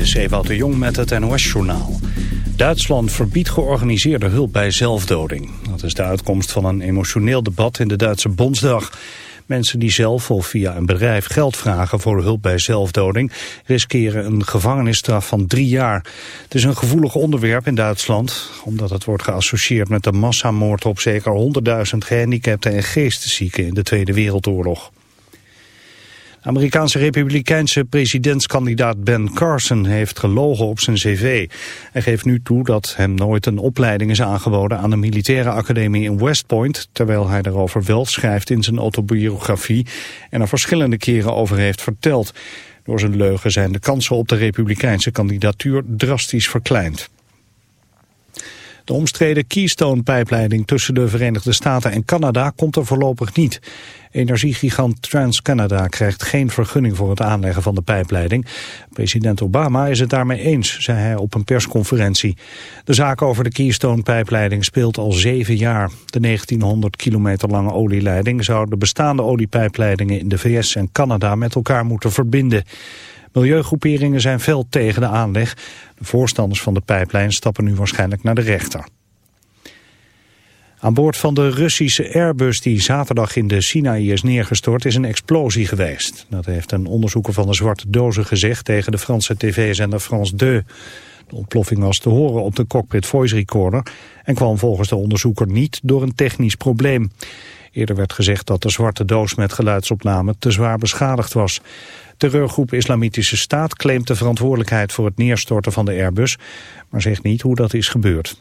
is Ewout de Jong met het NOS-journaal. Duitsland verbiedt georganiseerde hulp bij zelfdoding. Dat is de uitkomst van een emotioneel debat in de Duitse Bondsdag. Mensen die zelf of via een bedrijf geld vragen voor hulp bij zelfdoding... riskeren een gevangenisstraf van drie jaar. Het is een gevoelig onderwerp in Duitsland... omdat het wordt geassocieerd met de massamoord op zeker 100.000 gehandicapten en geesteszieken in de Tweede Wereldoorlog. Amerikaanse republikeinse presidentskandidaat Ben Carson heeft gelogen op zijn cv. Hij geeft nu toe dat hem nooit een opleiding is aangeboden aan de militaire academie in West Point, terwijl hij daarover wel schrijft in zijn autobiografie en er verschillende keren over heeft verteld. Door zijn leugen zijn de kansen op de republikeinse kandidatuur drastisch verkleind. De omstreden Keystone-pijpleiding tussen de Verenigde Staten en Canada komt er voorlopig niet. Energiegigant TransCanada krijgt geen vergunning voor het aanleggen van de pijpleiding. President Obama is het daarmee eens, zei hij op een persconferentie. De zaak over de Keystone-pijpleiding speelt al zeven jaar. De 1900 kilometer lange olieleiding zou de bestaande oliepijpleidingen in de VS en Canada met elkaar moeten verbinden. Milieugroeperingen zijn fel tegen de aanleg. De voorstanders van de pijplijn stappen nu waarschijnlijk naar de rechter. Aan boord van de Russische Airbus die zaterdag in de Sinaï is neergestort is een explosie geweest. Dat heeft een onderzoeker van de Zwarte Dozen gezegd tegen de Franse tv-zender France 2. De ontploffing was te horen op de cockpit voice recorder en kwam volgens de onderzoeker niet door een technisch probleem. Eerder werd gezegd dat de zwarte doos met geluidsopname te zwaar beschadigd was. Terreurgroep Islamitische Staat claimt de verantwoordelijkheid voor het neerstorten van de Airbus, maar zegt niet hoe dat is gebeurd.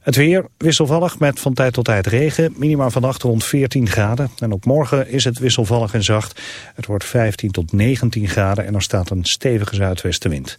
Het weer wisselvallig met van tijd tot tijd regen. Minima vannacht rond 14 graden. En op morgen is het wisselvallig en zacht. Het wordt 15 tot 19 graden en er staat een stevige zuidwestenwind.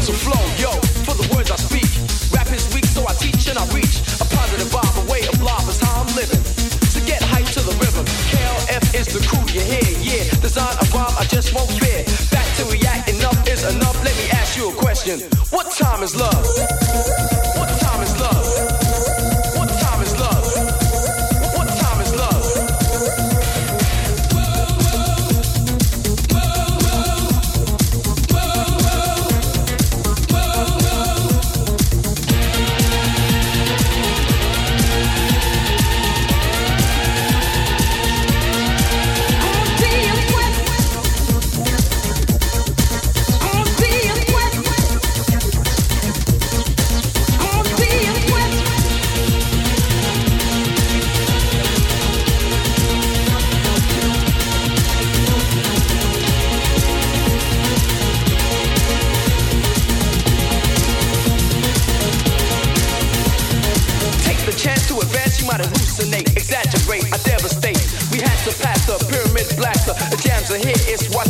To flow, yo, for the words I speak. Rap is weak, so I teach and I. A positive vibe, a way of life is how I'm living. Get hype to the rhythm. KLF is the crew you yeah. I just won't fear. Back to enough is enough. Let me ask you a question. What time is love? I devastate. We had to pass the pyramid blaster. The jams are here, it's what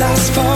last for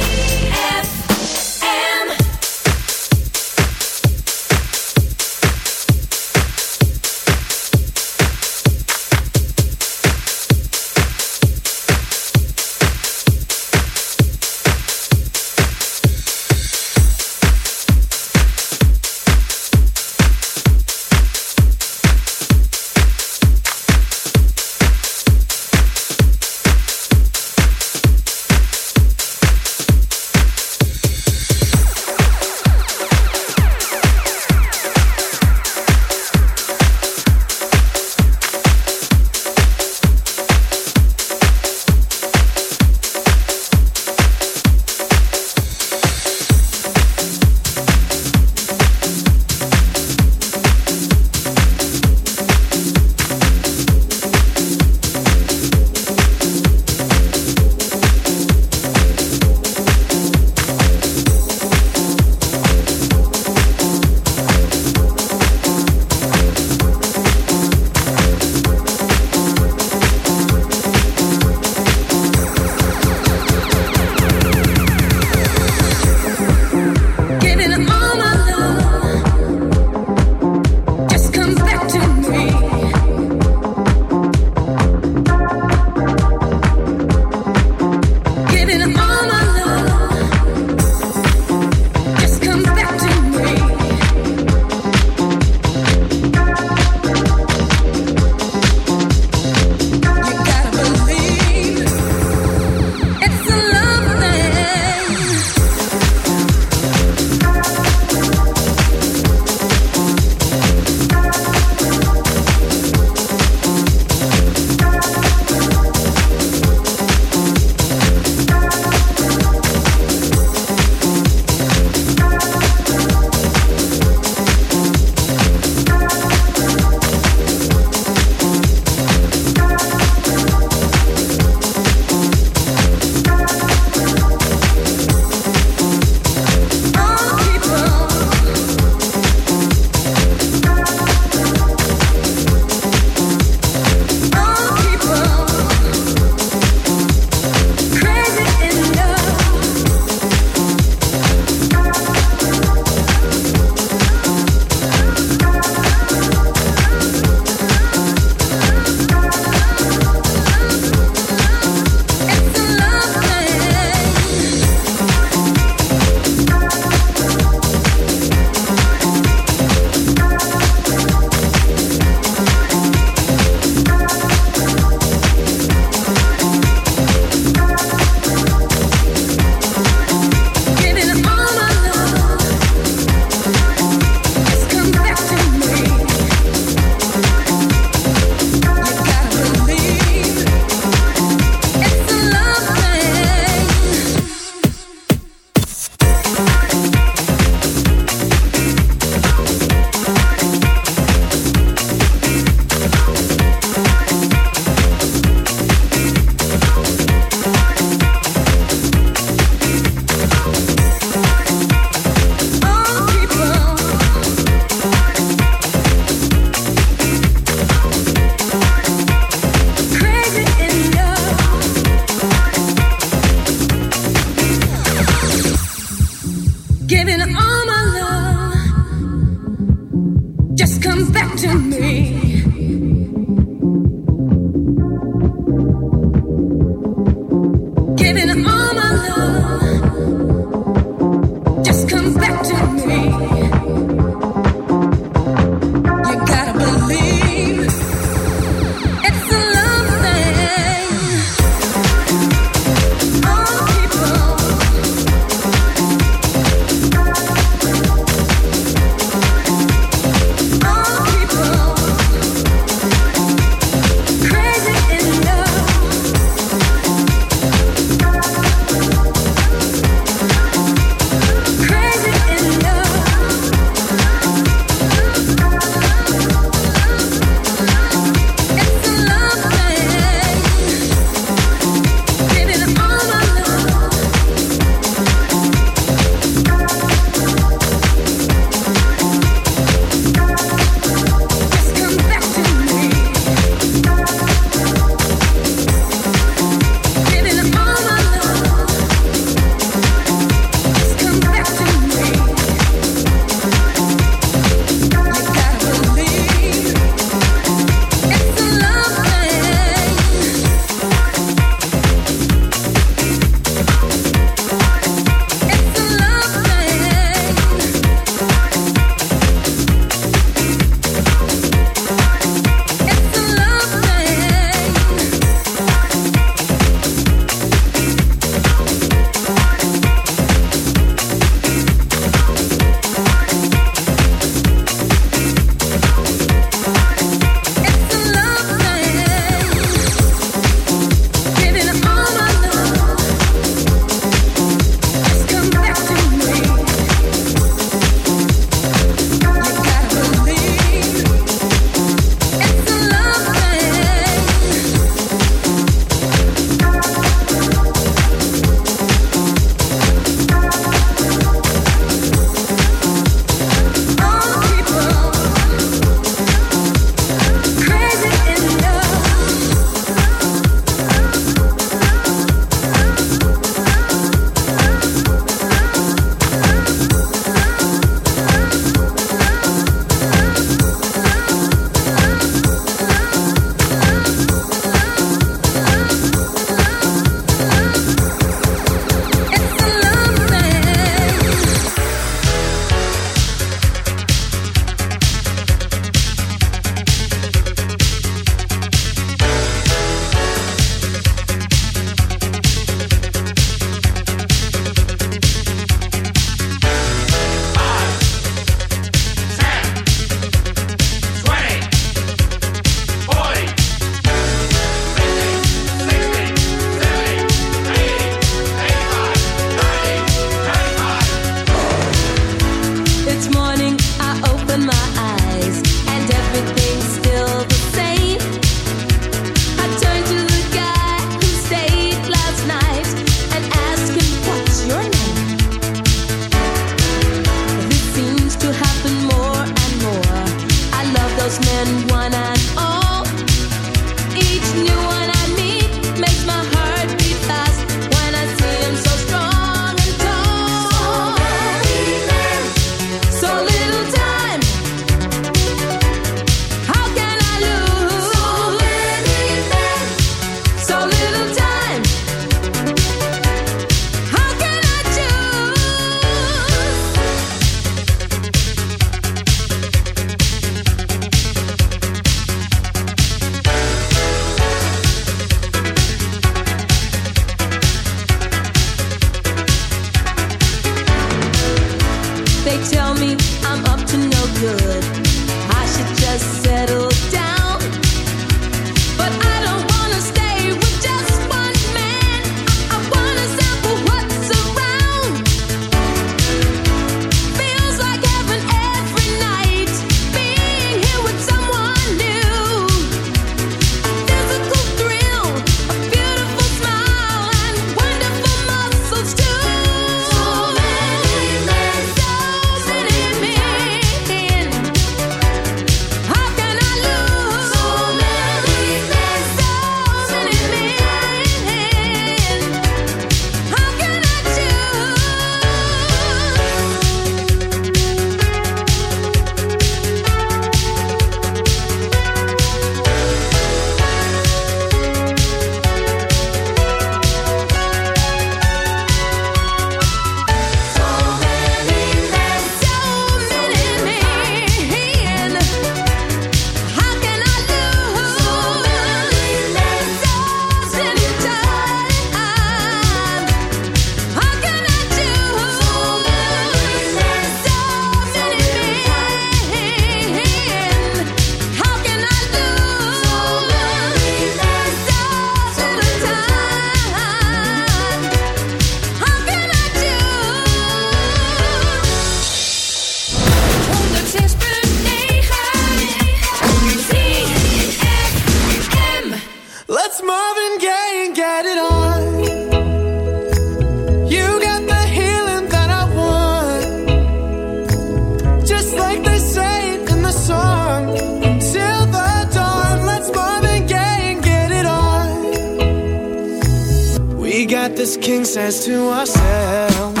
We got this king size to ourselves.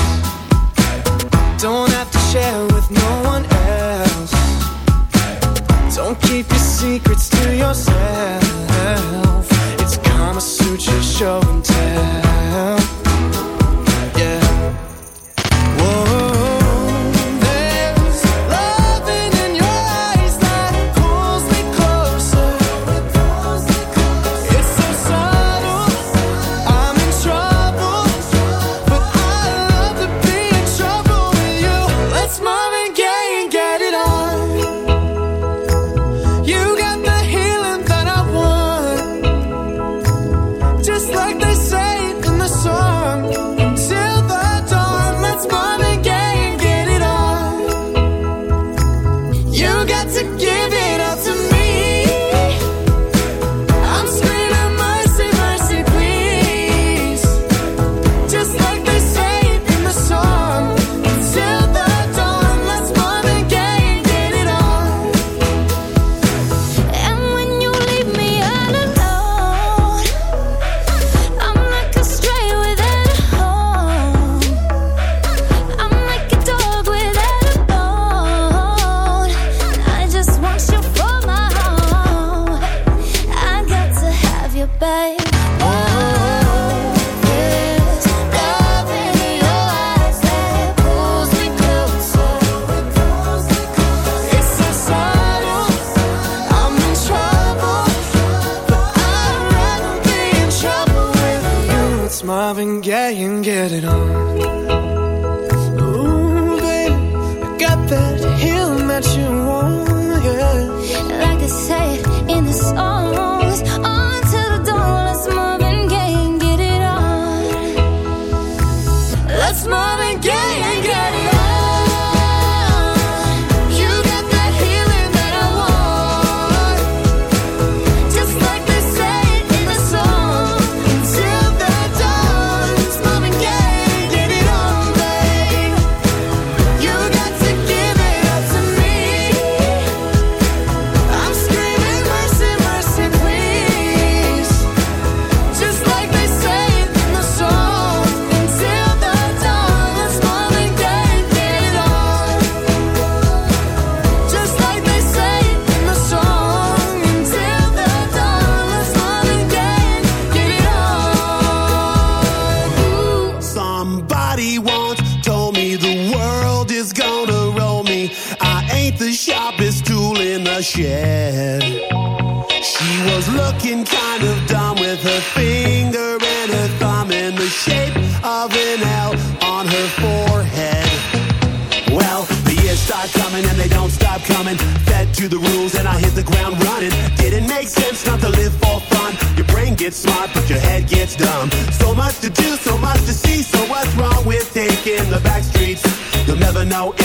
Don't have to share with no one else. Don't keep your secrets to yourself. It's Kama Sutra show and tell.